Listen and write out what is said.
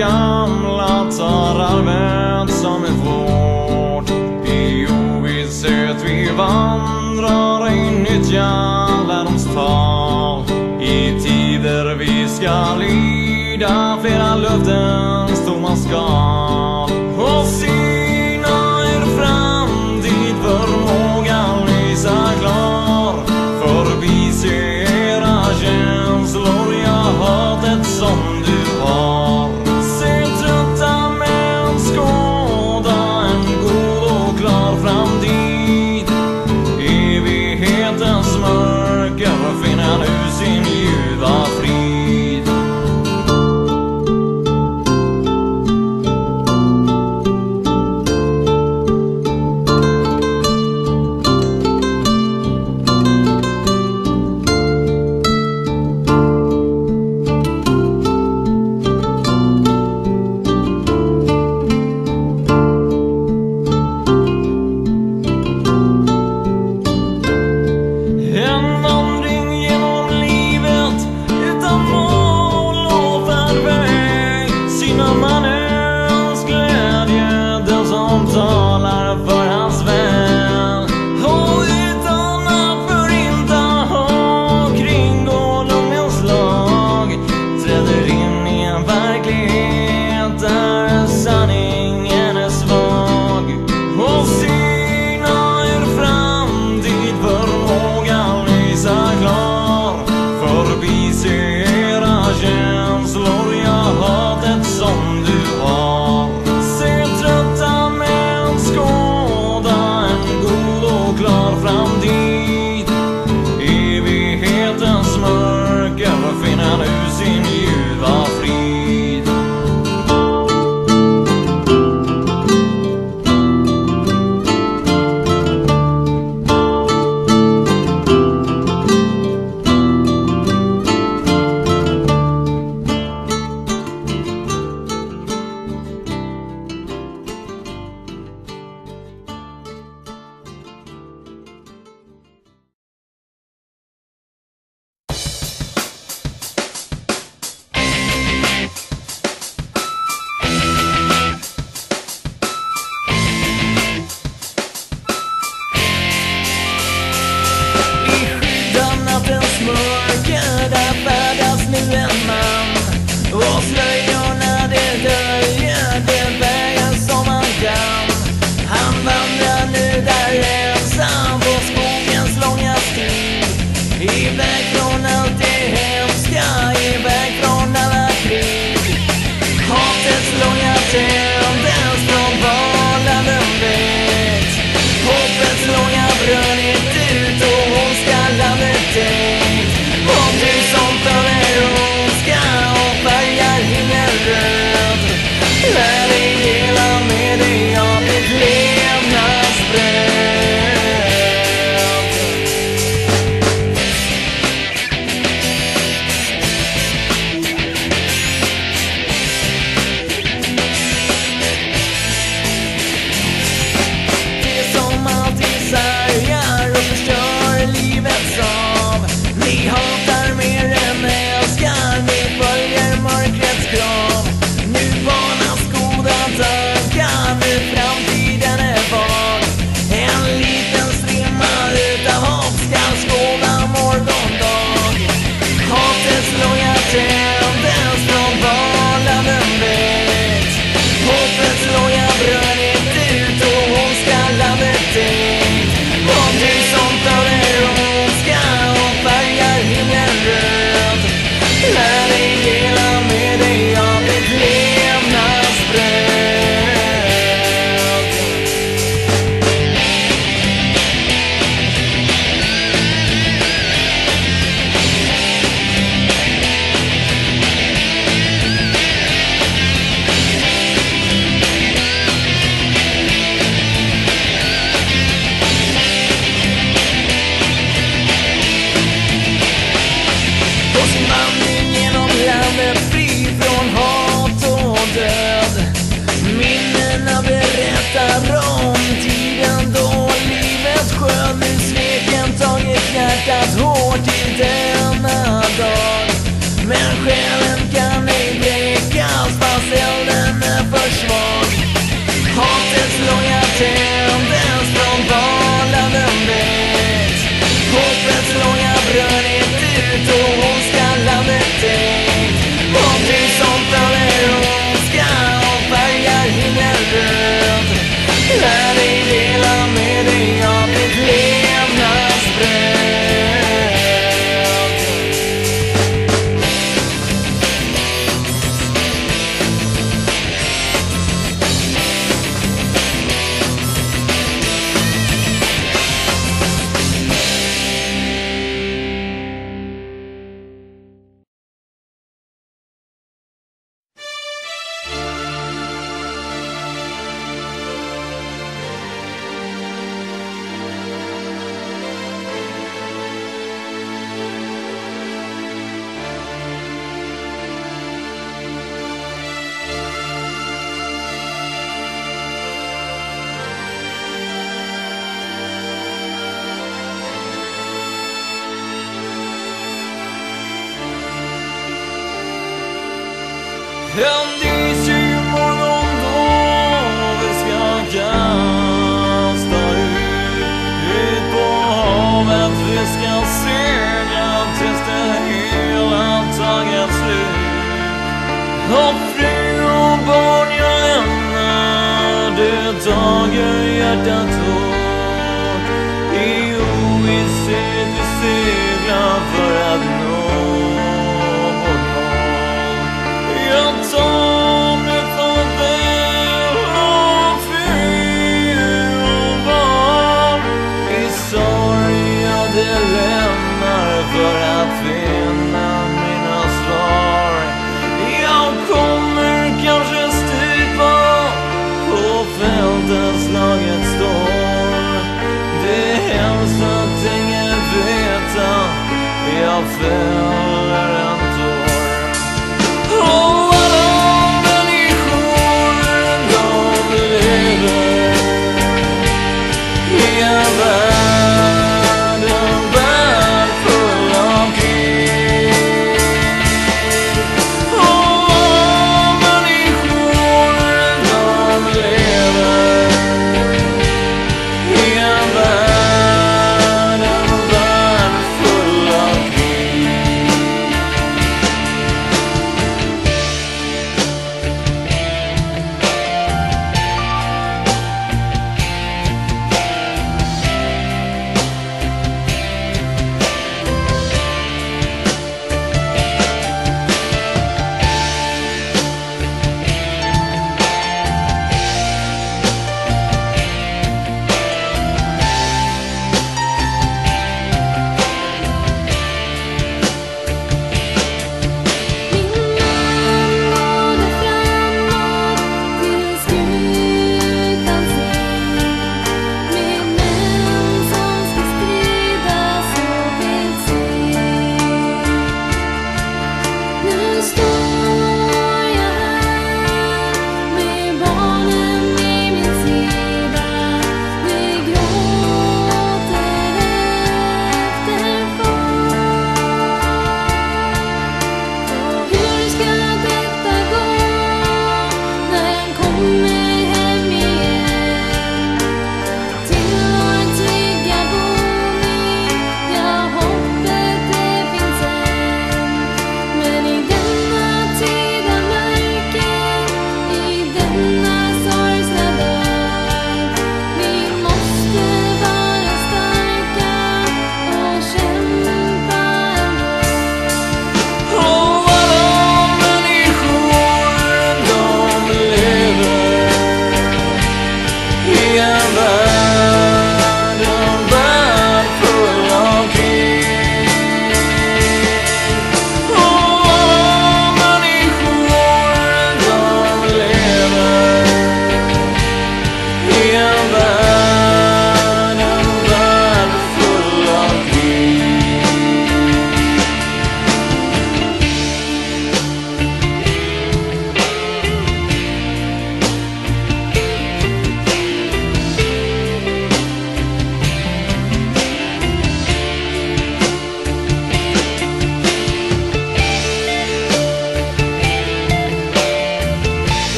gamla tar arvet som är vårt. I ovisshet vi vandrar in i nyttja lärdoms tal. I tider vi ska lyda flera löften